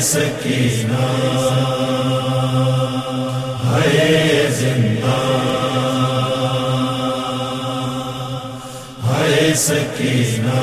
سکینہ ہے زندہ ہے سکینہ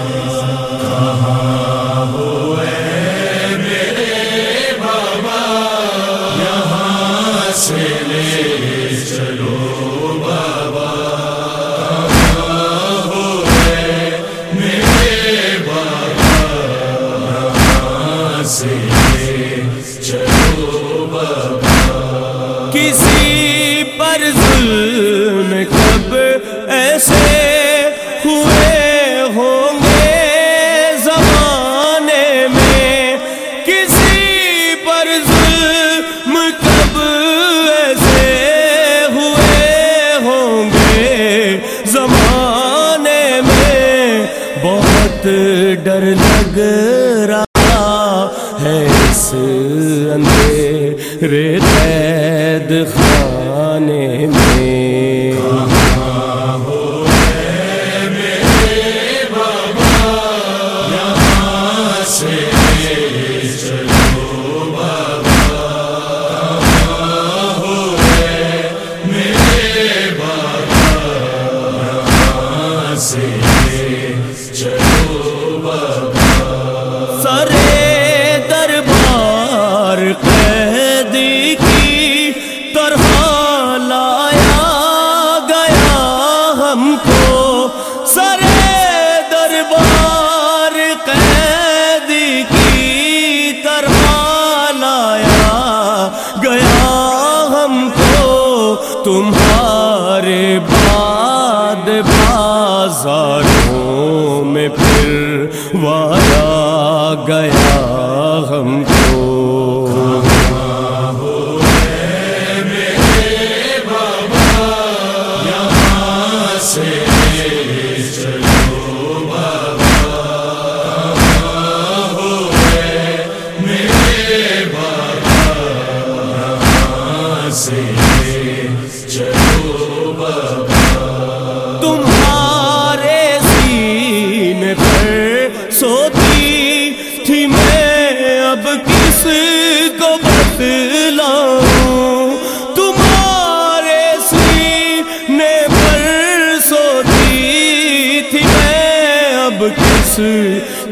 ڈر لگ رہا ہے اس اندھیرے قید خانے میں۔ بعد بازاروں میں پھر وایا گیا ہم تھی میں اب کس کو بتلاؤں تمہارے سینے پر سوتی تھی میں اب کس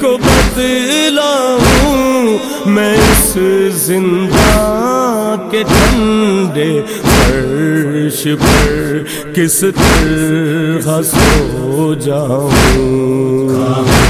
کو بتلاؤں میں اس زندہ کے ٹھنڈے فرش پر کس طرح سو جاؤں؟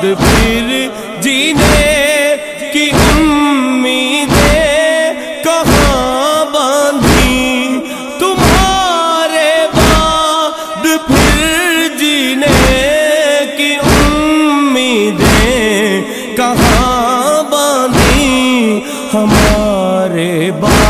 بعد پھر جینے کی امیدیں کہاں باندھی؟ تمہارے بعد پھر جینے کی امیدیں کہاں باندھی؟ ہمارے بازوؤں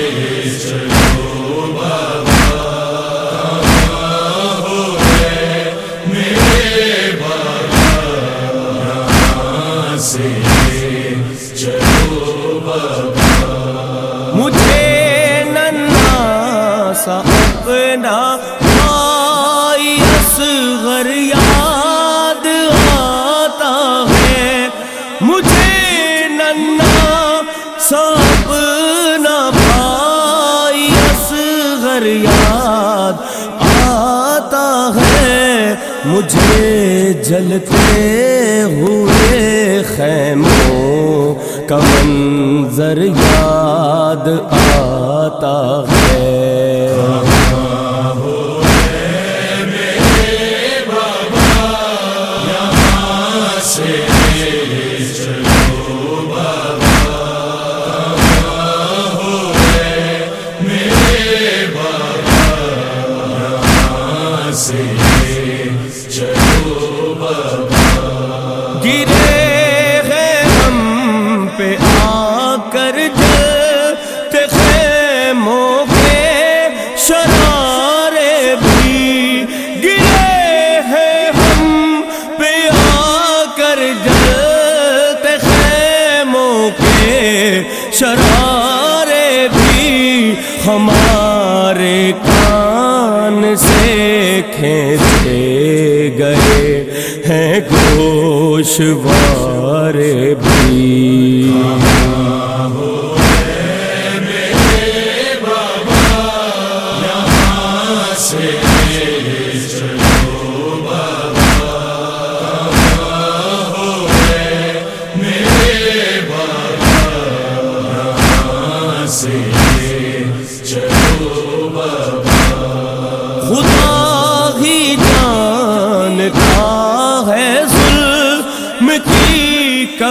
یاد آتا ہے مجھے جلتے ہوئے خیموں کا منظر یاد آتا ہے۔ گرے ہیں ہم پہ آ کر جلتے خیموں کے شرارے بھی گرے ہیں ہم پہ آ کر جلتے خیموں کے شرارے بھی ہمارے کان سے کھینچے گئے ہیں گوشوارے بھی۔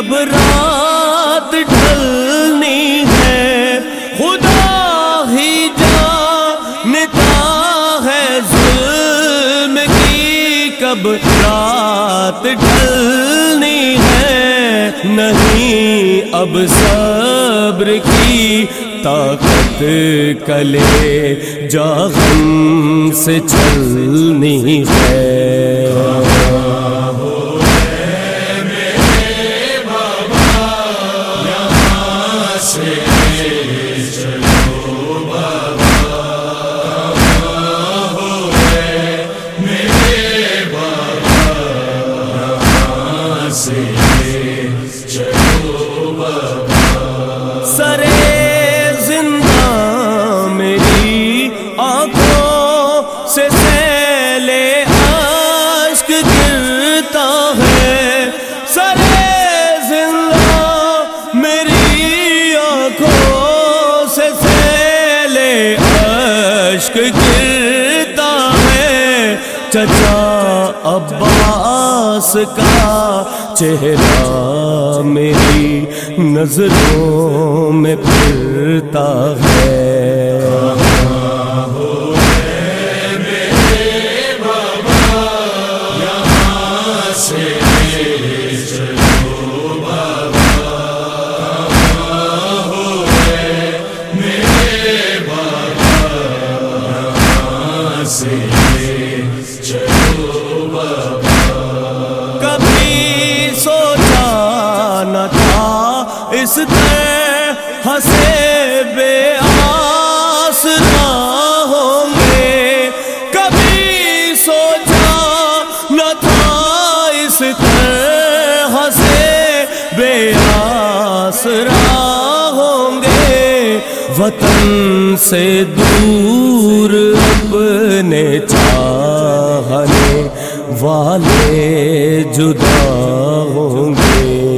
کی رات ڈھلنی ہے، خدا ہی جانتا ہے ظلم کی کب رات ڈھلنی ہے۔ نہیں اب صبر کی طاقت کلے جاغم سے چلنی ہے۔ سرے زندہ میری آنکھوں سے سیلے عشق گرتا ہے۔ سرے زندہ میری آنکھوں سے سیلے عشق گرتا ہے۔ چچا عباس کا چہرہ میری نظروں میں پھرتا ہے۔ تھا اس ہنسے بے آسرا ہوں گے۔ کبھی سوچا نہ تھا اس طرح ہنسے بے آسرا ہوں گے۔ وطن سے دور اپنے چاہنے والے جدا ہوں گے۔